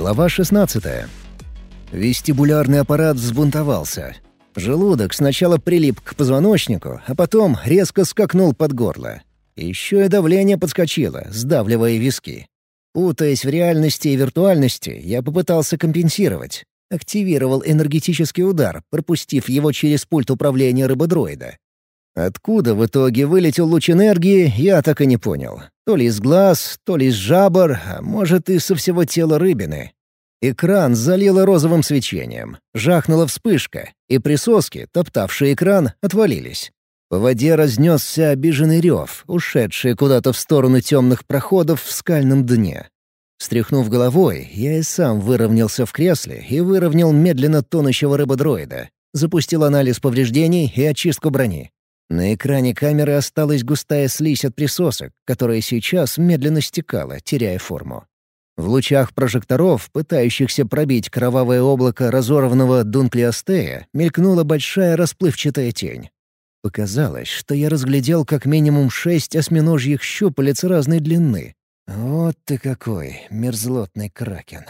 Глава 16. Вестибулярный аппарат взбунтовался. Желудок сначала прилип к позвоночнику, а потом резко скакнул под горло. Еще и давление подскочило, сдавливая виски. Путаясь в реальности и виртуальности, я попытался компенсировать. Активировал энергетический удар, пропустив его через пульт управления рыбодроида. Откуда в итоге вылетел луч энергии, я так и не понял. То ли из глаз, то ли из жабр, а может и со всего тела рыбины. Экран залило розовым свечением. Жахнула вспышка, и присоски, топтавшие экран, отвалились. По воде разнесся обиженный рев, ушедший куда-то в сторону темных проходов в скальном дне. Стряхнув головой, я и сам выровнялся в кресле и выровнял медленно тонущего рыбодроида. Запустил анализ повреждений и очистку брони. На экране камеры осталась густая слизь от присосок, которая сейчас медленно стекала, теряя форму. В лучах прожекторов, пытающихся пробить кровавое облако разорванного дунклеостея, мелькнула большая расплывчатая тень. Показалось, что я разглядел как минимум шесть осьминожьих щупалец разной длины. «Вот ты какой, мерзлотный кракен!»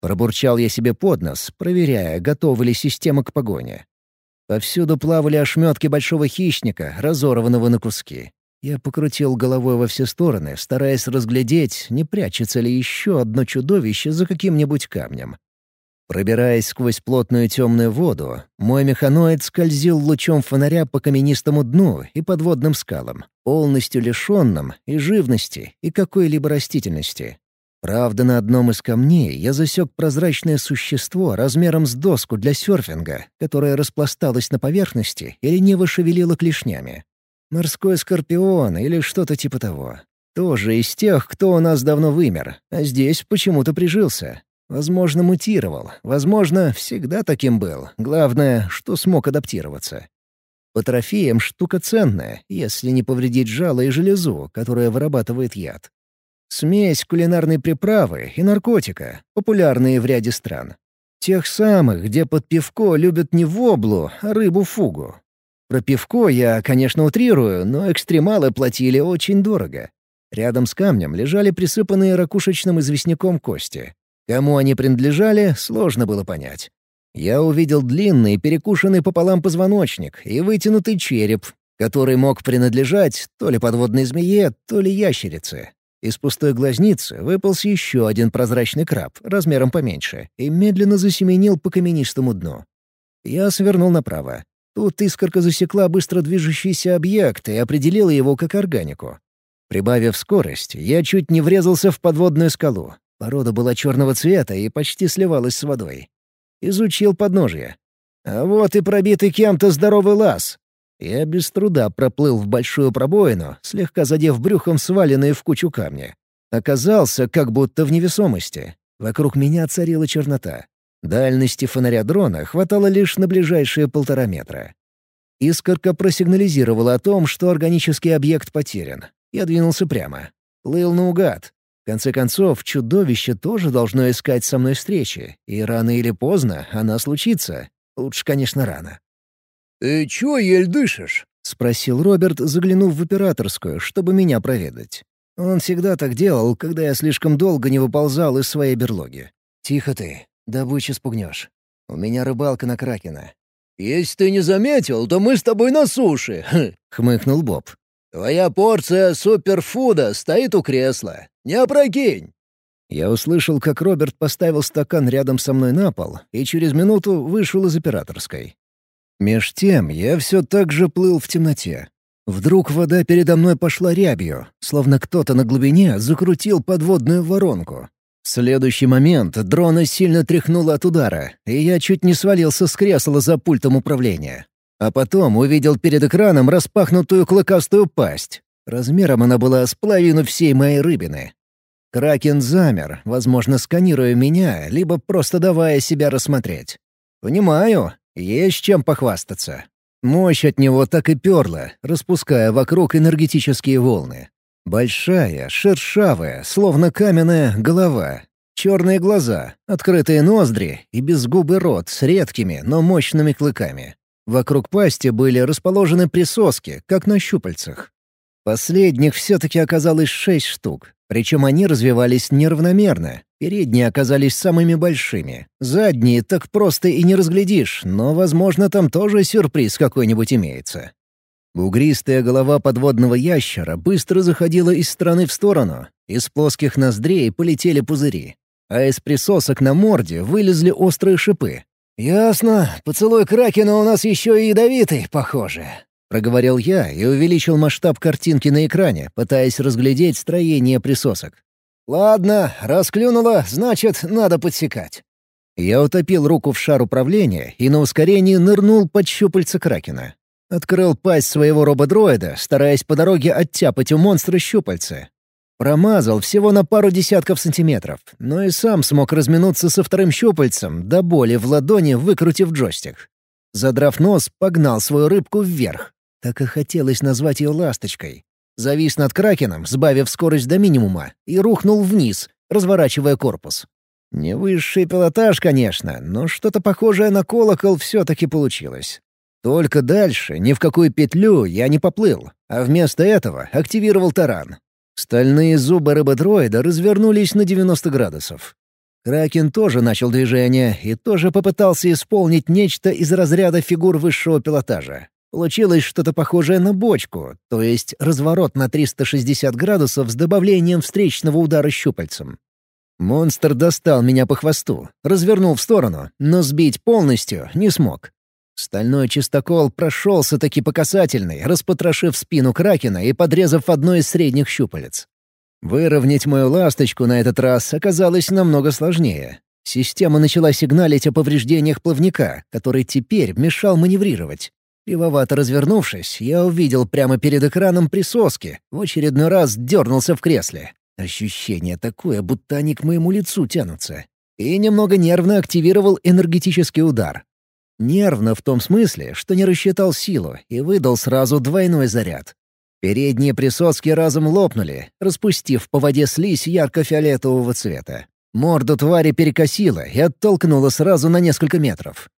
Пробурчал я себе под нос, проверяя, готова ли система к погоне. Повсюду плавали ошметки большого хищника, разорванного на куски. Я покрутил головой во все стороны, стараясь разглядеть, не прячется ли еще одно чудовище за каким-нибудь камнем. Пробираясь сквозь плотную темную воду, мой механоид скользил лучом фонаря по каменистому дну и подводным скалам, полностью лишенным и живности, и какой-либо растительности. Правда, на одном из камней я засек прозрачное существо размером с доску для серфинга, которое распласталось на поверхности и лениво шевелило клешнями. Морской скорпион или что-то типа того. Тоже из тех, кто у нас давно вымер, а здесь почему-то прижился. Возможно, мутировал. Возможно, всегда таким был. Главное, что смог адаптироваться. По трофеям штука ценная, если не повредить жало и железу, которая вырабатывает яд. Смесь кулинарной приправы и наркотика, популярные в ряде стран. Тех самых, где под пивко любят не воблу, а рыбу-фугу. Про пивко я, конечно, утрирую, но экстремалы платили очень дорого. Рядом с камнем лежали присыпанные ракушечным известняком кости. Кому они принадлежали, сложно было понять. Я увидел длинный, перекушенный пополам позвоночник и вытянутый череп, который мог принадлежать то ли подводной змее, то ли ящерице. Из пустой глазницы выполз еще один прозрачный краб, размером поменьше, и медленно засеменил по каменистому дну. Я свернул направо. Тут искорка засекла быстро движущийся объект и определила его как органику. Прибавив скорость, я чуть не врезался в подводную скалу. Порода была черного цвета и почти сливалась с водой. Изучил подножье. А вот и пробитый кем-то здоровый лаз. Я без труда проплыл в большую пробоину, слегка задев брюхом сваленные в кучу камни. Оказался как будто в невесомости. Вокруг меня царила чернота. Дальности фонаря дрона хватало лишь на ближайшие полтора метра. Искорка просигнализировала о том, что органический объект потерян. Я двинулся прямо. Плыл наугад. В конце концов, чудовище тоже должно искать со мной встречи, и рано или поздно она случится. Лучше, конечно, рано. «Ты чё ель дышишь?» — спросил Роберт, заглянув в операторскую, чтобы меня проведать. Он всегда так делал, когда я слишком долго не выползал из своей берлоги. «Тихо ты, Добычу спугнешь. У меня рыбалка на Кракена». «Если ты не заметил, то мы с тобой на суше», — хмыкнул Боб. «Твоя порция суперфуда стоит у кресла. Не опрокинь!» Я услышал, как Роберт поставил стакан рядом со мной на пол и через минуту вышел из операторской. Меж тем я все так же плыл в темноте. Вдруг вода передо мной пошла рябью, словно кто-то на глубине закрутил подводную воронку. В следующий момент дрона сильно тряхнуло от удара, и я чуть не свалился с кресла за пультом управления. А потом увидел перед экраном распахнутую клыкастую пасть. Размером она была с половину всей моей рыбины. Кракен замер, возможно, сканируя меня, либо просто давая себя рассмотреть. Понимаю, есть чем похвастаться. Мощь от него так и перла, распуская вокруг энергетические волны. Большая, шершавая, словно каменная голова. Черные глаза, открытые ноздри и безгубый рот с редкими, но мощными клыками. Вокруг пасти были расположены присоски, как на щупальцах. Последних все-таки оказалось шесть штук, причем они развивались неравномерно. Передние оказались самыми большими. Задние так просто и не разглядишь, но, возможно, там тоже сюрприз какой-нибудь имеется. Бугристая голова подводного ящера быстро заходила из стороны в сторону. Из плоских ноздрей полетели пузыри. А из присосок на морде вылезли острые шипы. «Ясно. Поцелуй Кракена у нас еще и ядовитый, похоже», — проговорил я и увеличил масштаб картинки на экране, пытаясь разглядеть строение присосок. «Ладно, расклюнуло, значит, надо подсекать». Я утопил руку в шар управления и на ускорении нырнул под щупальца Кракена. Открыл пасть своего рободроида, стараясь по дороге оттяпать у монстра щупальца. Промазал всего на пару десятков сантиметров, но и сам смог разминуться со вторым щупальцем, до боли в ладони выкрутив джойстик. Задрав нос, погнал свою рыбку вверх. Так и хотелось назвать ее ласточкой. Завис над кракеном, сбавив скорость до минимума, и рухнул вниз, разворачивая корпус. Не высший пилотаж, конечно, но что-то похожее на колокол все-таки получилось. Только дальше ни в какую петлю я не поплыл, а вместо этого активировал таран. Стальные зубы рыбодроида развернулись на 90 градусов. Кракен тоже начал движение и тоже попытался исполнить нечто из разряда фигур высшего пилотажа. Получилось что-то похожее на бочку, то есть разворот на 360 градусов с добавлением встречного удара щупальцем. Монстр достал меня по хвосту, развернул в сторону, но сбить полностью не смог. Стальной чистокол прошелся таки по касательной, распотрошив спину Кракена и подрезав одно из средних щупалец. Выровнять мою ласточку на этот раз оказалось намного сложнее. Система начала сигналить о повреждениях плавника, который теперь мешал маневрировать. Кривовато развернувшись, я увидел прямо перед экраном присоски, в очередной раз дернулся в кресле. Ощущение такое, будто они к моему лицу тянутся. И немного нервно активировал энергетический удар. Нервно в том смысле, что не рассчитал силу и выдал сразу двойной заряд. Передние присоски разом лопнули, распустив по воде слизь ярко-фиолетового цвета. Морду твари перекосило и оттолкнуло сразу на несколько метров.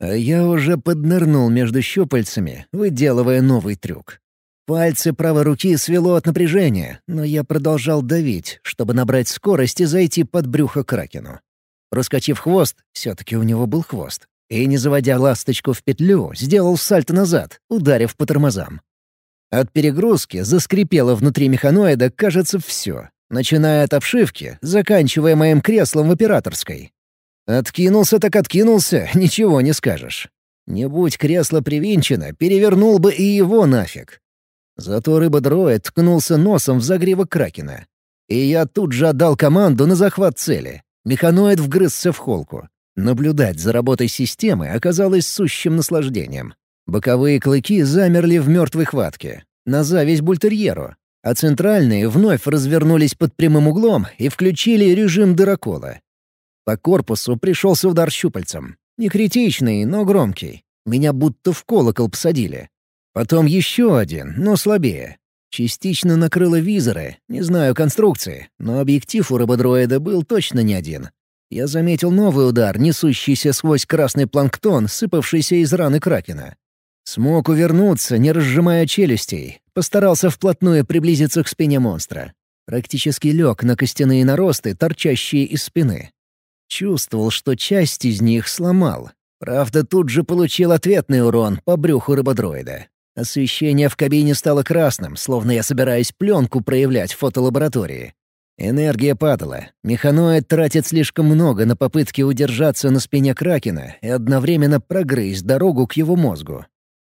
А я уже поднырнул между щупальцами, выделывая новый трюк. Пальцы правой руки свело от напряжения, но я продолжал давить, чтобы набрать скорость и зайти под брюхо кракену. Проскочив хвост, все-таки у него был хвост, и, не заводя ласточку в петлю, сделал сальто назад, ударив по тормозам. От перегрузки заскрипело внутри механоида, кажется, все, начиная от обшивки, заканчивая моим креслом в операторской. Откинулся так откинулся, ничего не скажешь. Не будь кресло привинчено, перевернул бы и его нафиг. Зато рыба-дроид ткнулся носом в загривок Кракена. И я тут же отдал команду на захват цели. Механоид вгрызся в холку. Наблюдать за работой системы оказалось сущим наслаждением. Боковые клыки замерли в мертвой хватке, на зависть бультерьеру, а центральные вновь развернулись под прямым углом и включили режим дырокола. По корпусу пришелся удар щупальцем. Не критичный, но громкий. Меня будто в колокол посадили. Потом еще один, но слабее. Частично накрыло визоры, не знаю конструкции, но объектив у рыбодроида был точно не один. Я заметил новый удар, несущийся сквозь красный планктон, сыпавшийся из раны Кракена. Смог увернуться, не разжимая челюстей. Постарался вплотную приблизиться к спине монстра. Практически лег на костяные наросты, торчащие из спины. Чувствовал, что часть из них сломал. Правда, тут же получил ответный урон по брюху рыбодроида. Освещение в кабине стало красным, словно я собираюсь пленку проявлять в фотолаборатории. Энергия падала. Механоид тратит слишком много на попытки удержаться на спине Кракена и одновременно прогрызть дорогу к его мозгу.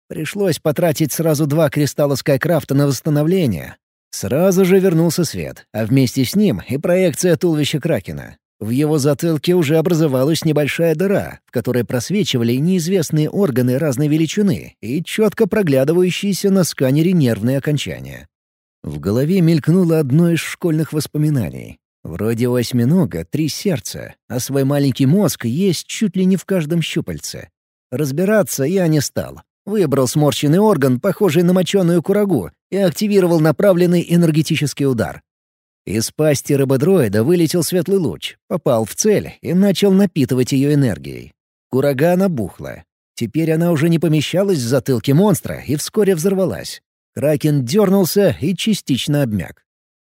Пришлось потратить сразу два кристалла Скайкрафта на восстановление. Сразу же вернулся свет, а вместе с ним и проекция туловища Кракена. В его затылке уже образовалась небольшая дыра, в которой просвечивали неизвестные органы разной величины и четко проглядывающиеся на сканере нервные окончания. В голове мелькнуло одно из школьных воспоминаний. Вроде у осьминога три сердца, а свой маленький мозг есть чуть ли не в каждом щупальце. Разбираться я не стал. Выбрал сморщенный орган, похожий на моченую курагу, и активировал направленный энергетический удар. Из пасти рыбодроида вылетел светлый луч, попал в цель и начал напитывать ее энергией. Курага набухла. Теперь она уже не помещалась в затылке монстра и вскоре взорвалась. Кракен дернулся и частично обмяк.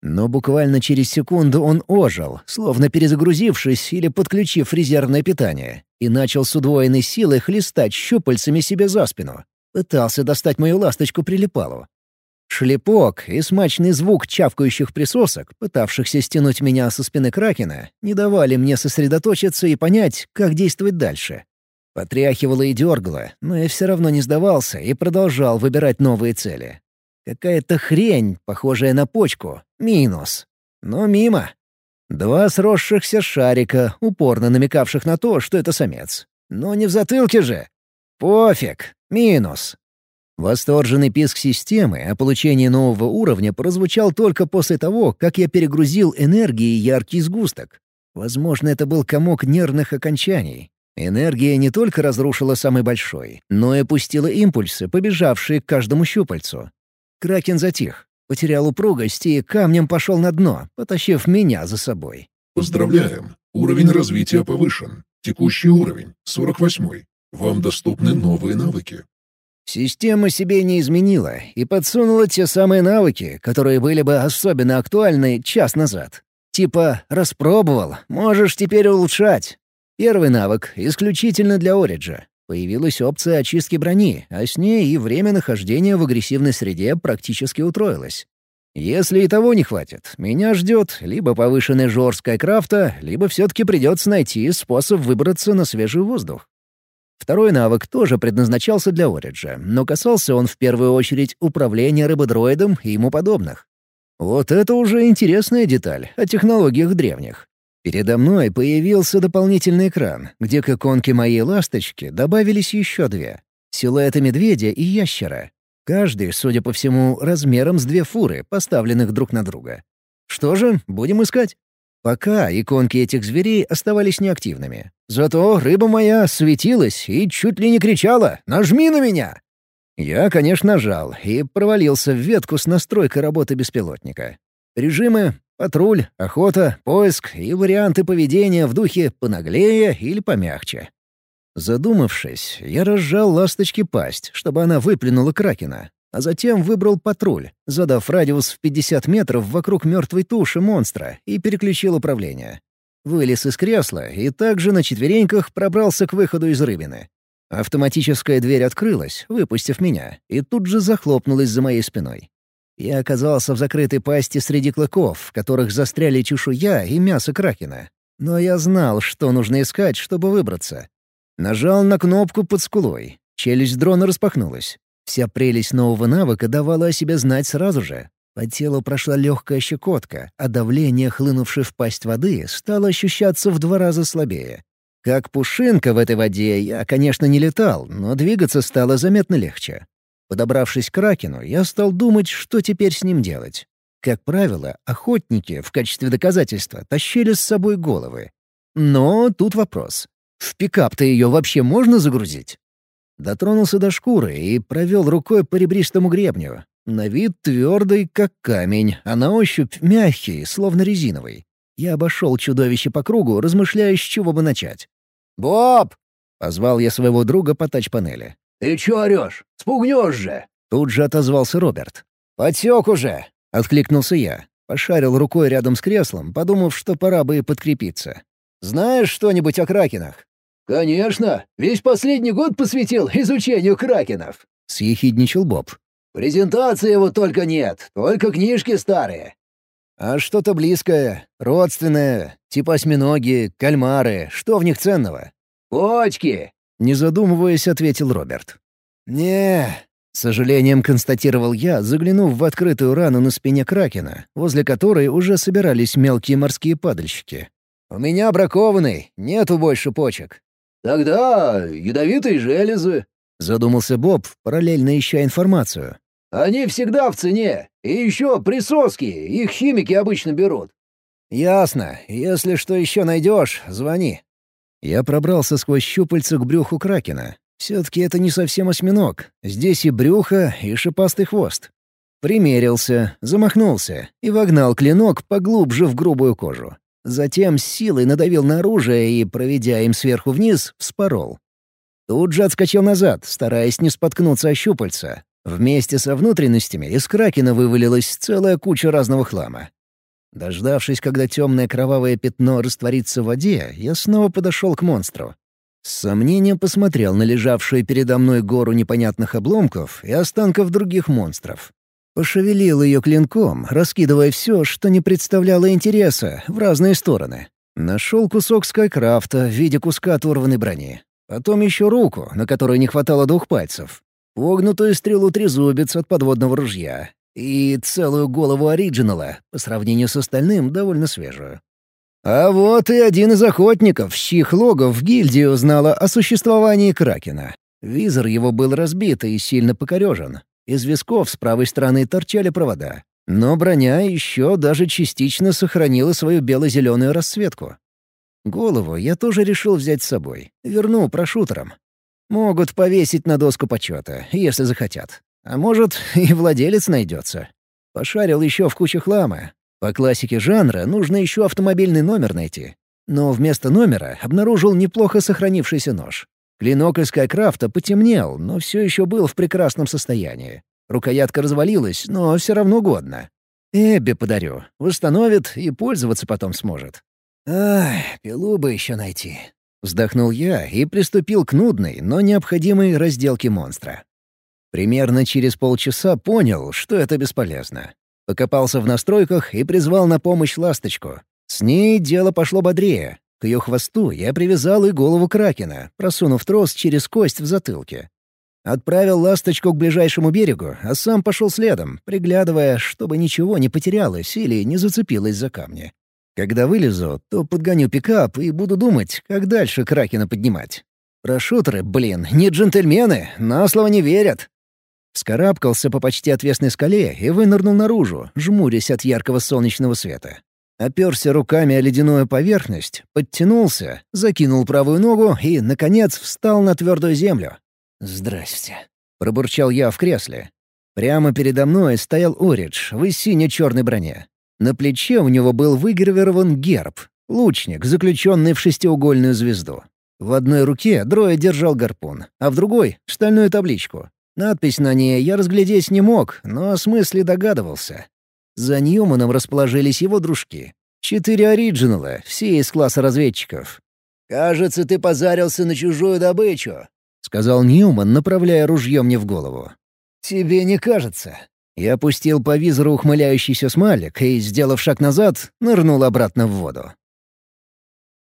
Но буквально через секунду он ожил, словно перезагрузившись или подключив резервное питание, и начал с удвоенной силой хлестать щупальцами себе за спину. Пытался достать мою ласточку-прилипалу. Шлепок и смачный звук чавкающих присосок, пытавшихся стянуть меня со спины Кракена, не давали мне сосредоточиться и понять, как действовать дальше. Потряхивало и дергало, но я все равно не сдавался и продолжал выбирать новые цели. Какая-то хрень, похожая на почку. Минус. Но мимо. Два сросшихся шарика, упорно намекавших на то, что это самец. Но не в затылке же. Пофиг. Минус. Восторженный писк системы о получении нового уровня прозвучал только после того, как я перегрузил энергией яркий сгусток. Возможно, это был комок нервных окончаний. Энергия не только разрушила самый большой, но и пустила импульсы, побежавшие к каждому щупальцу. Кракен затих, потерял упругость и камнем пошел на дно, потащив меня за собой. Поздравляем! Уровень развития повышен. Текущий уровень — 48. Вам доступны новые навыки. Система себе не изменила и подсунула те самые навыки, которые были бы особенно актуальны час назад. Типа «распробовал, можешь теперь улучшать». Первый навык исключительно для Ориджа. Появилась опция очистки брони, а с ней и время нахождения в агрессивной среде практически утроилось. Если и того не хватит, меня ждет либо повышенная жорсткая крафта, либо все-таки придется найти способ выбраться на свежий воздух. Второй навык тоже предназначался для Ориджа, но касался он в первую очередь управления рыбодроидом и ему подобных. Вот это уже интересная деталь о технологиях древних. Передо мной появился дополнительный экран, где к иконке моей ласточки добавились еще две — силуэты медведя и ящера. Каждый, судя по всему, размером с две фуры, поставленных друг на друга. Что же, будем искать. Пока иконки этих зверей оставались неактивными. Зато рыба моя светилась и чуть ли не кричала «Нажми на меня!». Я, конечно, нажал и провалился в ветку с настройкой работы беспилотника. Режимы Патруль, охота, поиск и варианты поведения в духе понаглее или помягче. Задумавшись, я разжал ласточки пасть, чтобы она выплюнула кракена, а затем выбрал патруль, задав радиус в 50 метров вокруг мертвой туши монстра и переключил управление. Вылез из кресла и также на четвереньках пробрался к выходу из рыбины. Автоматическая дверь открылась, выпустив меня, и тут же захлопнулась за моей спиной. Я оказался в закрытой пасти среди клыков, в которых застряли чешуя и мясо кракена. Но я знал, что нужно искать, чтобы выбраться. Нажал на кнопку под скулой. Челюсть дрона распахнулась. Вся прелесть нового навыка давала о себе знать сразу же. По телу прошла легкая щекотка, а давление, хлынувшее в пасть воды, стало ощущаться в два раза слабее. Как пушинка в этой воде я, конечно, не летал, но двигаться стало заметно легче. Подобравшись к Кракену, я стал думать, что теперь с ним делать. Как правило, охотники в качестве доказательства тащили с собой головы. Но тут вопрос. В пикап-то ее вообще можно загрузить? Дотронулся до шкуры и провел рукой по ребристому гребню. На вид твердый, как камень, а на ощупь мягкий, словно резиновый. Я обошел чудовище по кругу, размышляя, с чего бы начать. «Боб!» — позвал я своего друга по тач-панели. «Ты чё орёшь? Спугнёшь же!» Тут же отозвался Роберт. «Подсёк уже!» — откликнулся я. Пошарил рукой рядом с креслом, подумав, что пора бы и подкрепиться. «Знаешь что-нибудь о кракенах?» «Конечно! Весь последний год посвятил изучению кракенов!» — съехидничал Боб. «Презентации его только нет, только книжки старые». «А что-то близкое, родственное, типа осьминоги, кальмары, что в них ценного?» «Почки!» Не задумываясь, ответил Роберт. не с сожалением констатировал я, заглянув в открытую рану на спине Кракена, возле которой уже собирались мелкие морские падальщики. «У меня бракованный, нету больше почек». «Тогда ядовитые железы», — задумался Боб, параллельно ища информацию. «Они всегда в цене. И еще присоски, их химики обычно берут». «Ясно. Если что еще найдешь, звони». Я пробрался сквозь щупальца к брюху кракена. Все-таки это не совсем осьминог. Здесь и брюхо, и шипастый хвост. Примерился, замахнулся и вогнал клинок поглубже в грубую кожу. Затем с силой надавил на оружие и, проведя им сверху вниз, вспорол. Тут же отскочил назад, стараясь не споткнуться о щупальца. Вместе со внутренностями из кракена вывалилась целая куча разного хлама. Дождавшись, когда темное кровавое пятно растворится в воде, я снова подошел к монстру. С сомнением посмотрел на лежавшую передо мной гору непонятных обломков и останков других монстров. Пошевелил ее клинком, раскидывая все, что не представляло интереса, в разные стороны. Нашел кусок скайкрафта в виде куска оторванной брони. Потом еще руку, на которой не хватало двух пальцев. Погнутую стрелу трезубец от подводного ружья. И целую голову оригинала, по сравнению с остальным, довольно свежую. А вот и один из охотников, чьих логов гильдия узнала о существовании Кракена. Визор его был разбит и сильно покорежен. Из висков с правой стороны торчали провода. Но броня еще даже частично сохранила свою бело-зеленую расцветку. Голову я тоже решил взять с собой. Верну прошутерам. Могут повесить на доску почета, если захотят. А может, и владелец найдется. Пошарил еще в куче хлама. По классике жанра нужно еще автомобильный номер найти. Но вместо номера обнаружил неплохо сохранившийся нож. Клинок из Скайкрафта потемнел, но все еще был в прекрасном состоянии. Рукоятка развалилась, но все равно годна. Эбби подарю. Восстановит и пользоваться потом сможет. Ах, пилу бы еще найти. Вздохнул я и приступил к нудной, но необходимой разделке монстра. Примерно через полчаса понял, что это бесполезно. Покопался в настройках и призвал на помощь ласточку. С ней дело пошло бодрее. К ее хвосту я привязал и голову кракена, просунув трос через кость в затылке. Отправил ласточку к ближайшему берегу, а сам пошел следом, приглядывая, чтобы ничего не потерялось или не зацепилось за камни. Когда вылезу, то подгоню пикап и буду думать, как дальше кракена поднимать. Прошутеры, блин, не джентльмены, на слово не верят. Скарабкался по почти отвесной скале и вынырнул наружу, жмурясь от яркого солнечного света. Оперся руками о ледяную поверхность, подтянулся, закинул правую ногу и, наконец, встал на твердую землю. «Здрасте», — пробурчал я в кресле. Прямо передо мной стоял Оридж в сине-черной броне. На плече у него был выгравирован герб — лучник, заключенный в шестиугольную звезду. В одной руке Дроя держал гарпун, а в другой — стальную табличку. Надпись на ней я разглядеть не мог, но о смысле догадывался. За Ньюманом расположились его дружки. Четыре оригинала, все из класса разведчиков. «Кажется, ты позарился на чужую добычу», — сказал Ньюман, направляя ружье мне в голову. «Тебе не кажется?» Я опустил по визору ухмыляющийся смайлик и, сделав шаг назад, нырнул обратно в воду.